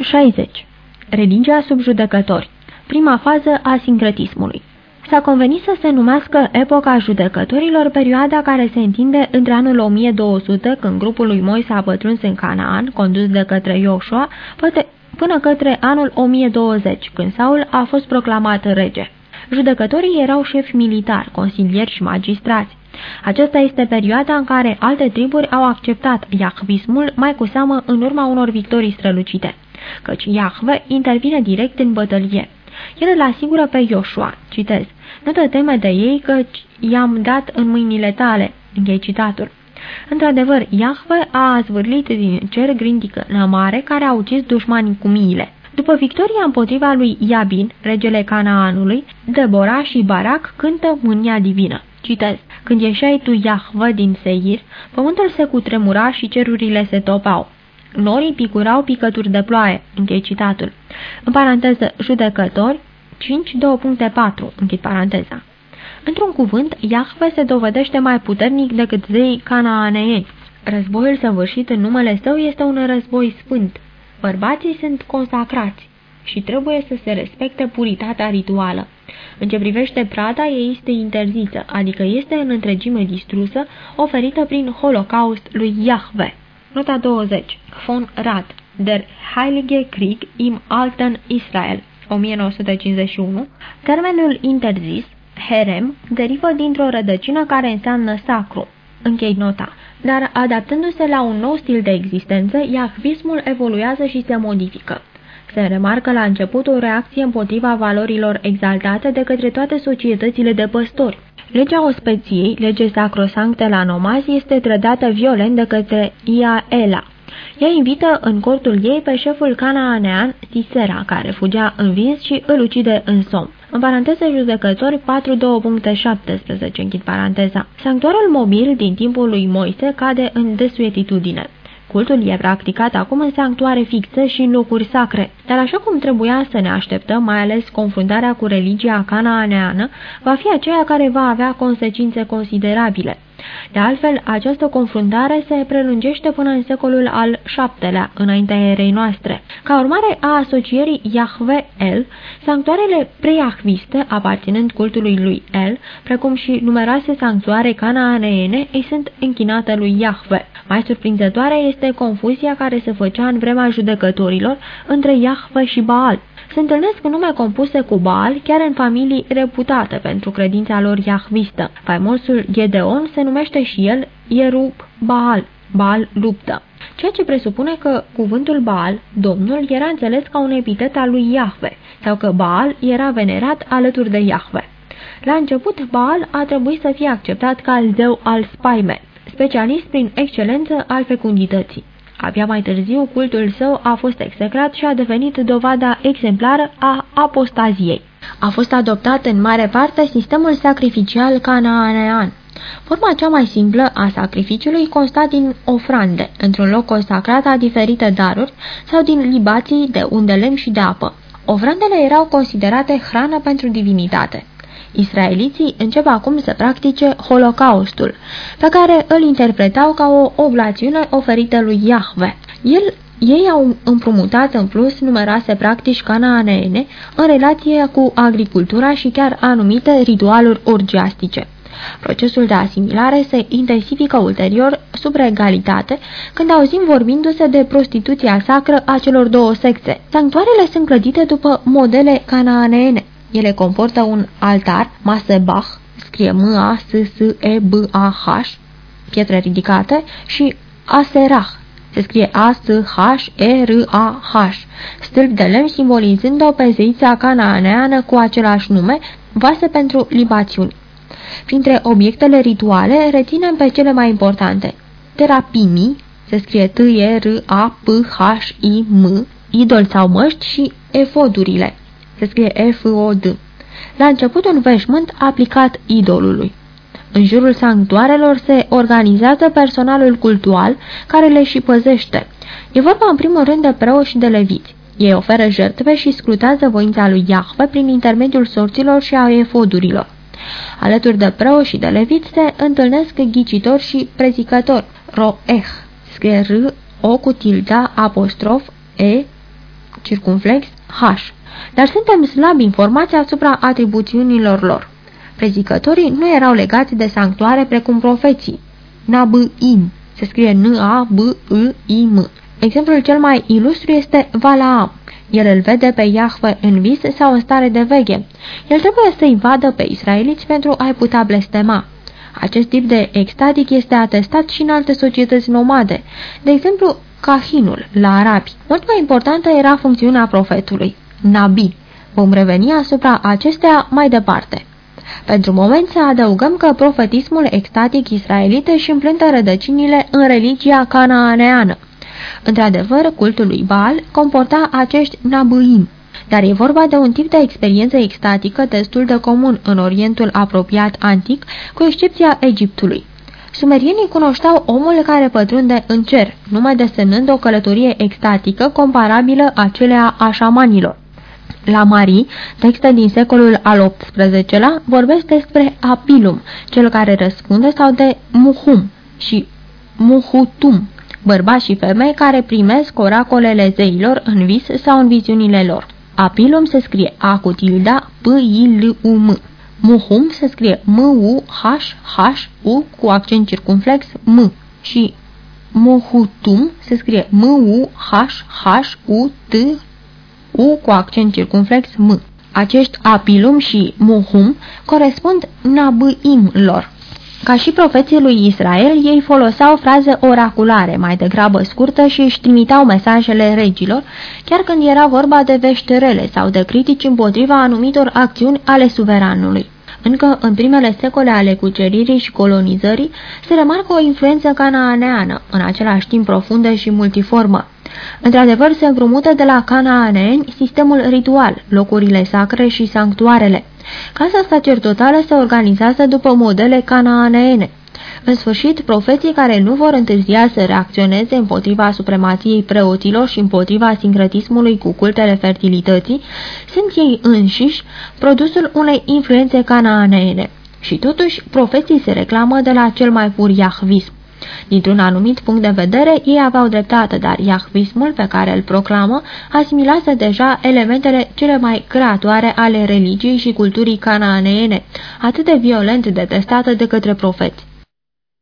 60. Religia sub judecători Prima fază a sincretismului S-a convenit să se numească epoca judecătorilor perioada care se întinde între anul 1200, când grupul lui Moise a pătruns în Canaan, condus de către Ioshua, până către anul 1020, când Saul a fost proclamat rege. Judecătorii erau șefi militari, consilieri și magistrați. Aceasta este perioada în care alte triburi au acceptat iahvismul, mai cu seamă în urma unor victorii strălucite, căci Iahve intervine direct în bătălie. El îl asigură pe Ioshua, citez, nu te teme de ei căci i-am dat în mâinile tale, închei citatul. Într-adevăr, Iahve a zvârlit din cer grindică mare care a ucis dușmanii cu miile. După victoria împotriva lui Iabin, regele Canaanului, Debora și Barak cântă mânia divină. Citez. Când ieșai tu, Iahvă, din Seir, pământul se cutremura și cerurile se topau. Norii picurau picături de ploaie. Închei citatul. În paranteză, judecători, 5.2.4. Închid paranteza. Într-un cuvânt, Iahve se dovedește mai puternic decât zei canaaneeni. Războiul săvârșit în numele său este un război sfânt. Bărbații sunt consacrați și trebuie să se respecte puritatea rituală. În ce privește prada, ei este interzisă, adică este în întregime distrusă, oferită prin holocaust lui Yahweh. Nota 20. Von Rad, Der Heilige Krieg im Alten Israel, 1951. Termenul interzis, herem, derivă dintr-o rădăcină care înseamnă sacru. Închei nota. Dar adaptându-se la un nou stil de existență, iahvismul evoluează și se modifică. Se remarcă la început o reacție împotriva valorilor exaltate de către toate societățile de păstori. Legea ospeției, lege sacrosanctă la nomazi, este trădată violent de către Iaela. Ea invită în cortul ei pe șeful canaanean Sisera, care fugea învins și îl ucide în somn. În paranteză judecători 4.2.17, închid paranteza. Sanctuarul mobil din timpul lui Moise cade în desuetitudine. Cultul e practicat acum în sanctuare fixe și în locuri sacre, dar așa cum trebuia să ne așteptăm, mai ales confruntarea cu religia canaaneană, va fi aceea care va avea consecințe considerabile. De altfel, această confruntare se prelungește până în secolul al VII-lea, înaintea erei noastre. Ca urmare a asocierii Yahve-El, sanctuarele preiahviste, aparținând cultului lui El, precum și numeroase sanctuare canaaneene, îi sunt închinate lui Yahve. Mai surprinzătoare este confuzia care se făcea în vremea judecătorilor între Yahve și Baal. Se întâlnesc nume compuse cu Baal chiar în familii reputate pentru credința lor iahvistă. Faimosul Gedeon se numește și el Ierub Baal, Baal luptă. Ceea ce presupune că cuvântul Baal, Domnul, era înțeles ca un epitet al lui Iahve, sau că Baal era venerat alături de Iahve. La început, Baal a trebuit să fie acceptat ca zeu al spaime, specialist prin excelență al fecundității. Abia mai târziu, cultul său a fost execrat și a devenit dovada exemplară a apostaziei. A fost adoptat în mare parte sistemul sacrificial canaanean. Forma cea mai simplă a sacrificiului consta din ofrande, într-un loc consacrat a diferite daruri sau din libații de unde lemn și de apă. Ofrandele erau considerate hrană pentru divinitate. Israeliții încep acum să practice Holocaustul, pe care îl interpretau ca o oblațiune oferită lui Yahweh. El ei au împrumutat în plus numeroase practici canaaneene în relație cu agricultura și chiar anumite ritualuri orgiastice. Procesul de asimilare se intensifică ulterior sub regalitate când auzim vorbindu-se de prostituția sacră a celor două secte. Sanctuarele sunt clădite după modele canaaneene. Ele comportă un altar, masebach, scrie M-A-S-S-E-B-A-H, pietre ridicate, și aserah, se scrie A-S-H-E-R-A-H, stâlp de lemn simbolizând o pe zeița canaaneană cu același nume, vase pentru libațiuni. Printre obiectele rituale reținem pe cele mai importante. Terapimii, se scrie T-E-R-A-P-H-I-M, idol sau măști și efodurile se scrie F-O-D. La început un veșmânt aplicat idolului. În jurul sanctuarelor se organizează personalul cultual care le și păzește. E vorba în primul rând de preoși și de leviți. Ei oferă jertfe și scrutează voința lui Iahve prin intermediul sorților și a efodurilor. Alături de preoși și de leviți se întâlnesc ghicitori și prezicători. Roeh, scrie R, O cu tilda, apostrof, E, circumflex H. Dar suntem slabi informați asupra atribuțiunilor lor. Prezicătorii nu erau legați de sanctuare precum profeții. Nabim se scrie N-A-B-I-M. Exemplul cel mai ilustru este Valaam. El îl vede pe Iahve în vis sau în stare de veche. El trebuie să-i vadă pe israeliți pentru a-i putea blestema. Acest tip de extatic este atestat și în alte societăți nomade, de exemplu Cahinul, la arabi. Mult mai importantă era funcțiunea profetului, Nabi. Vom reveni asupra acestea mai departe. Pentru moment să adăugăm că profetismul extatic israelit își împlântă rădăcinile în religia canaaneană. Într-adevăr, cultul lui Baal comporta acești nabuim, dar e vorba de un tip de experiență extatică destul de comun în Orientul apropiat antic, cu excepția Egiptului. Sumerienii cunoșteau omul care pătrunde în cer, numai desemnând o călătorie extatică comparabilă acelea a șamanilor. La Marie, texte din secolul al XVIII-lea vorbesc despre Apilum, cel care răspunde, sau de Muhum și Muhutum, bărbați și femei care primesc oracolele zeilor în vis sau în viziunile lor. Apilum se scrie A cu tilda P-I-L-U-M. Muhum se scrie M-U-H-H-U cu accent circumflex M și Muhutum se scrie M-U-H-H-U-T U cu accent circumflex M. Acești apilum și muhum corespund nabuim lor. Ca și profeții lui Israel, ei foloseau fraze oraculare, mai degrabă scurtă și își trimiteau mesajele regilor, chiar când era vorba de veșterele sau de critici împotriva anumitor acțiuni ale suveranului. Încă în primele secole ale cuceririi și colonizării se remarcă o influență canaaneană, în același timp profundă și multiformă. Într-adevăr, se împrumută de la canaaneeni sistemul ritual, locurile sacre și sanctuarele. Casa sacerdotală se organizează după modele canaaneene. În sfârșit, profeții care nu vor întârzia să reacționeze împotriva supremației preoților și împotriva sincretismului cu cultele fertilității, sunt ei înșiși produsul unei influențe canaaneene. Și totuși, profeții se reclamă de la cel mai pur iahvism. Dintr-un anumit punct de vedere, ei aveau dreptate, dar iahvismul pe care îl proclamă asimilase deja elementele cele mai creatoare ale religiei și culturii canaaneene, atât de violent detestate de către profeți.